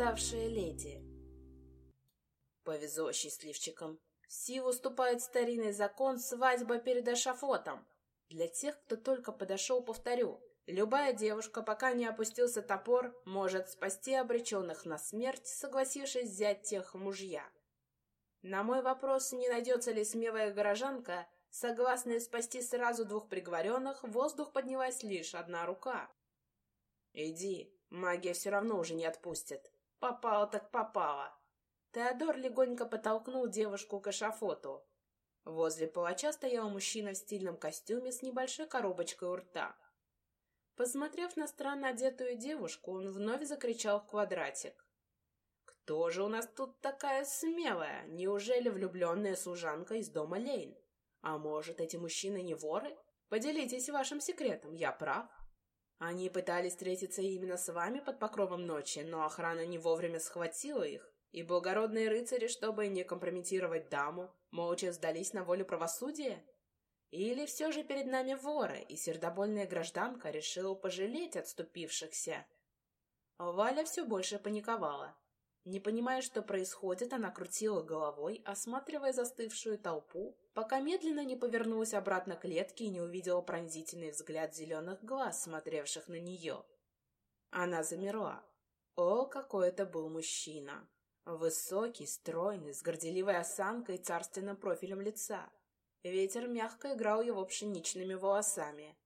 опоздавшая леди. Повезло счастливчикам. В силу вступает старинный закон свадьба перед эшафотом. Для тех, кто только подошел, повторю, любая девушка, пока не опустился топор, может спасти обреченных на смерть, согласившись взять тех мужья. На мой вопрос, не найдется ли смелая горожанка, согласная спасти сразу двух приговоренных, воздух поднялась лишь одна рука. «Иди, магия все равно уже не отпустит. Попала так попала». Теодор легонько подтолкнул девушку к эшафоту. Возле палача стоял мужчина в стильном костюме с небольшой коробочкой у рта. Посмотрев на странно одетую девушку, он вновь закричал в квадратик. «Кто же у нас тут такая смелая? Неужели влюбленная служанка из дома Лейн? А может, эти мужчины не воры? Поделитесь вашим секретом, я прав?» Они пытались встретиться именно с вами под покровом ночи, но охрана не вовремя схватила их. И благородные рыцари, чтобы не компрометировать даму, молча сдались на волю правосудия? Или все же перед нами воры, и сердобольная гражданка решила пожалеть отступившихся? Валя все больше паниковала. Не понимая, что происходит, она крутила головой, осматривая застывшую толпу, пока медленно не повернулась обратно к клетке и не увидела пронзительный взгляд зеленых глаз, смотревших на нее. Она замерла. О, какой это был мужчина! Высокий, стройный, с горделивой осанкой и царственным профилем лица. Ветер мягко играл его пшеничными волосами.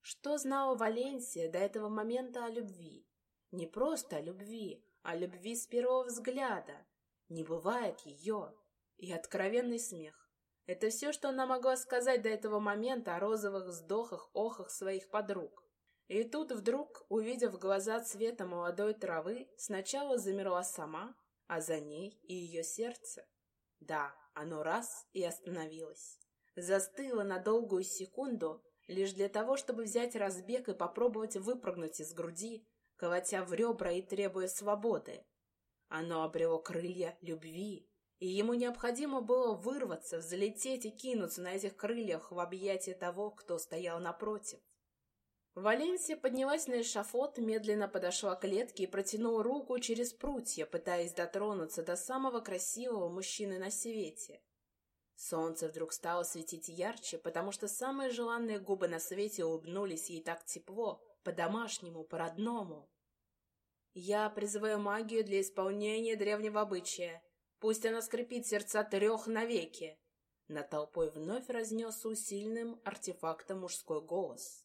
Что знала Валенсия до этого момента о любви? Не просто о любви, а любви с первого взгляда. Не бывает ее. И откровенный смех. Это все, что она могла сказать до этого момента о розовых вздохах, охах своих подруг. И тут вдруг, увидев глаза цвета молодой травы, сначала замерла сама, а за ней и ее сердце. Да, оно раз и остановилось. Застыло на долгую секунду, лишь для того, чтобы взять разбег и попробовать выпрыгнуть из груди, колотя в ребра и требуя свободы. Оно обрело крылья любви, и ему необходимо было вырваться, взлететь и кинуться на этих крыльях в объятия того, кто стоял напротив. Валенсия поднялась на эшафот, медленно подошла к клетке и протянула руку через прутья, пытаясь дотронуться до самого красивого мужчины на свете. Солнце вдруг стало светить ярче, потому что самые желанные губы на свете улыбнулись ей так тепло, по-домашнему, по-родному. «Я призываю магию для исполнения древнего обычая. Пусть она скрепит сердца трех навеки!» Над толпой вновь разнесся усиленным артефактом мужской голос.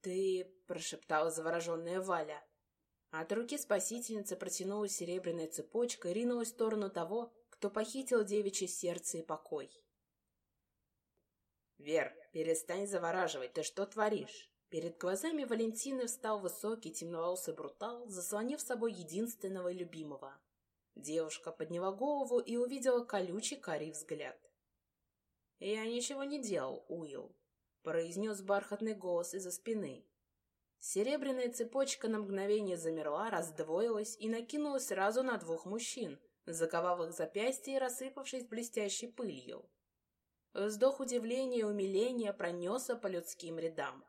«Ты...» — прошептала завороженная Валя. От руки спасительницы протянулась серебряная цепочка и ринулась в сторону того, кто похитил девичье сердце и покой. «Вер, перестань завораживать, ты что творишь?» Перед глазами Валентины встал высокий темноволосый брутал, заслонив собой единственного любимого. Девушка подняла голову и увидела колючий карий взгляд. «Я ничего не делал, Уилл произнес бархатный голос из-за спины. Серебряная цепочка на мгновение замерла, раздвоилась и накинулась сразу на двух мужчин, заковав их запястья и рассыпавшись блестящей пылью. Вздох удивления и умиления пронесся по людским рядам.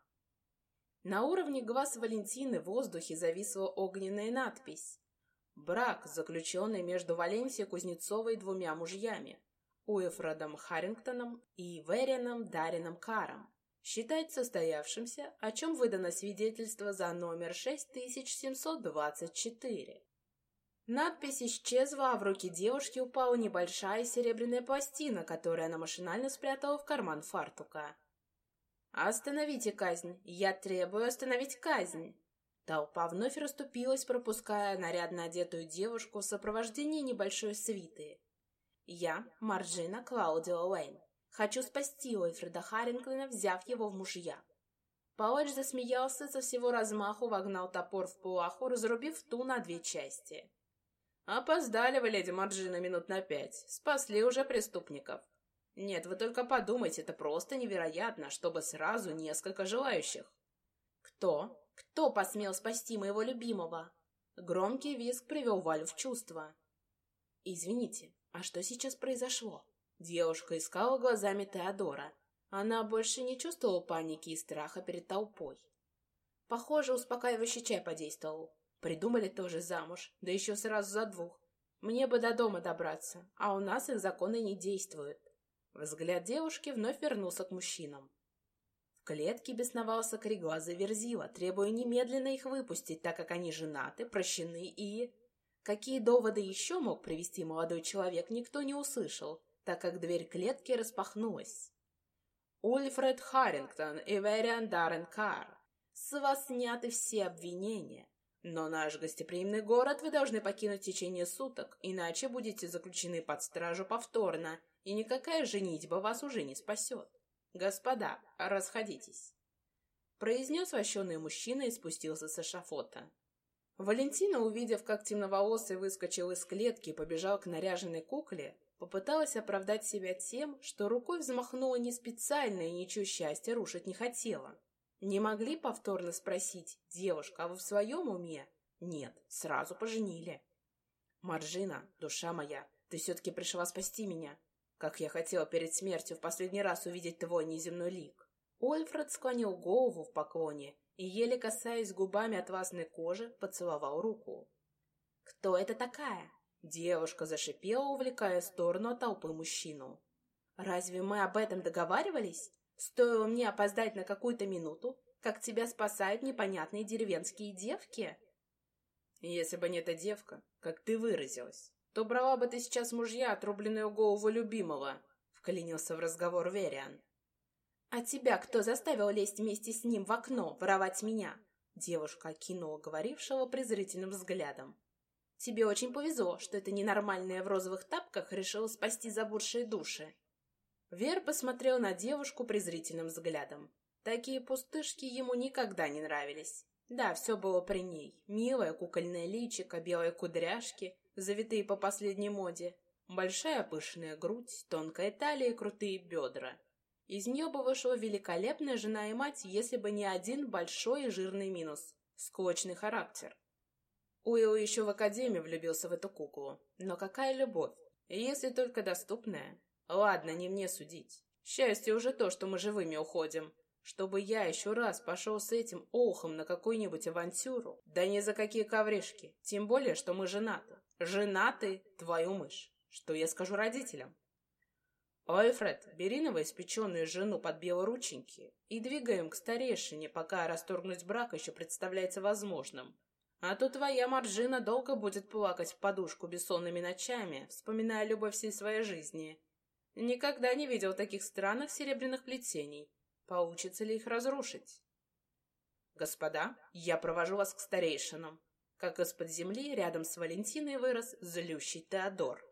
На уровне глаз Валентины в воздухе зависла огненная надпись. Брак, заключенный между Валенсией Кузнецовой двумя мужьями, Уэфродом Харрингтоном и Верином Дарином Каром считать состоявшимся, о чем выдано свидетельство за номер 6724. Надпись исчезла, а в руки девушки упала небольшая серебряная пластина, которую она машинально спрятала в карман фартука. «Остановите казнь! Я требую остановить казнь!» Толпа вновь расступилась, пропуская нарядно одетую девушку в сопровождении небольшой свиты. «Я Марджина Клаудио Уэйн, Хочу спасти Уэйфреда Харрингтона, взяв его в мужья. Палач засмеялся, со всего размаху вогнал топор в плаху, разрубив ту на две части. «Опоздали вы, леди Марджина, минут на пять. Спасли уже преступников. Нет, вы только подумайте, это просто невероятно, чтобы сразу несколько желающих». «Кто? Кто посмел спасти моего любимого?» Громкий визг привел Валю в чувство. «Извините, а что сейчас произошло?» Девушка искала глазами Теодора. Она больше не чувствовала паники и страха перед толпой. Похоже, успокаивающий чай подействовал. Придумали тоже замуж, да еще сразу за двух. Мне бы до дома добраться, а у нас их законы не действуют. Взгляд девушки вновь вернулся к мужчинам. В клетке бесновался кореглазый Верзила, требуя немедленно их выпустить, так как они женаты, прощены и... Какие доводы еще мог привести молодой человек, никто не услышал, так как дверь клетки распахнулась. Ульфред Харрингтон и Вериан Даррен Карр, с вас сняты все обвинения. Но наш гостеприимный город вы должны покинуть в течение суток, иначе будете заключены под стражу повторно, и никакая женитьба вас уже не спасет. Господа, расходитесь. Произнес вощеный мужчина и спустился с эшафота. Валентина, увидев, как темноволосый выскочил из клетки и побежал к наряженной кукле, попыталась оправдать себя тем, что рукой взмахнула не специально и ничего счастья рушить не хотела. Не могли повторно спросить, девушка, а вы в своем уме? Нет, сразу поженили. Маржина, душа моя, ты все-таки пришла спасти меня. Как я хотела перед смертью в последний раз увидеть твой неземной лик. Ольфред склонил голову в поклоне и, еле касаясь губами отвасной кожи, поцеловал руку. «Кто это такая?» Девушка зашипела, увлекая в сторону толпы мужчину. «Разве мы об этом договаривались?» Стоило мне опоздать на какую-то минуту, как тебя спасают непонятные деревенские девки. Если бы не эта девка, как ты выразилась, то брала бы ты сейчас мужья отрубленную голову любимого, вклинился в разговор Вериан. А тебя кто заставил лезть вместе с ним в окно, воровать меня? Девушка окинула говорившего презрительным взглядом. Тебе очень повезло, что эта ненормальная в розовых тапках решила спасти забуршие души. Вер посмотрел на девушку презрительным взглядом. Такие пустышки ему никогда не нравились. Да, все было при ней. Милая кукольная личико, белые кудряшки, завитые по последней моде, большая пышная грудь, тонкая талия крутые бедра. Из нее бы вышла великолепная жена и мать, если бы не один большой и жирный минус — склочный характер. Уилл еще в академии влюбился в эту куклу. Но какая любовь, если только доступная. Ладно, не мне судить. Счастье уже то, что мы живыми уходим. Чтобы я еще раз пошел с этим охом на какую-нибудь авантюру, да ни за какие ковришки. Тем более, что мы женаты. Женаты, твою мышь. Что я скажу родителям? Альфред, бери новоиспеченную жену под белорученьки и двигаем к старейшине, пока расторгнуть брак еще представляется возможным. А то твоя Маржина долго будет плакать в подушку бессонными ночами, вспоминая любовь всей своей жизни. Никогда не видел таких странных серебряных плетений. Получится ли их разрушить? Господа, я провожу вас к старейшинам. Как из-под земли рядом с Валентиной вырос злющий Теодор.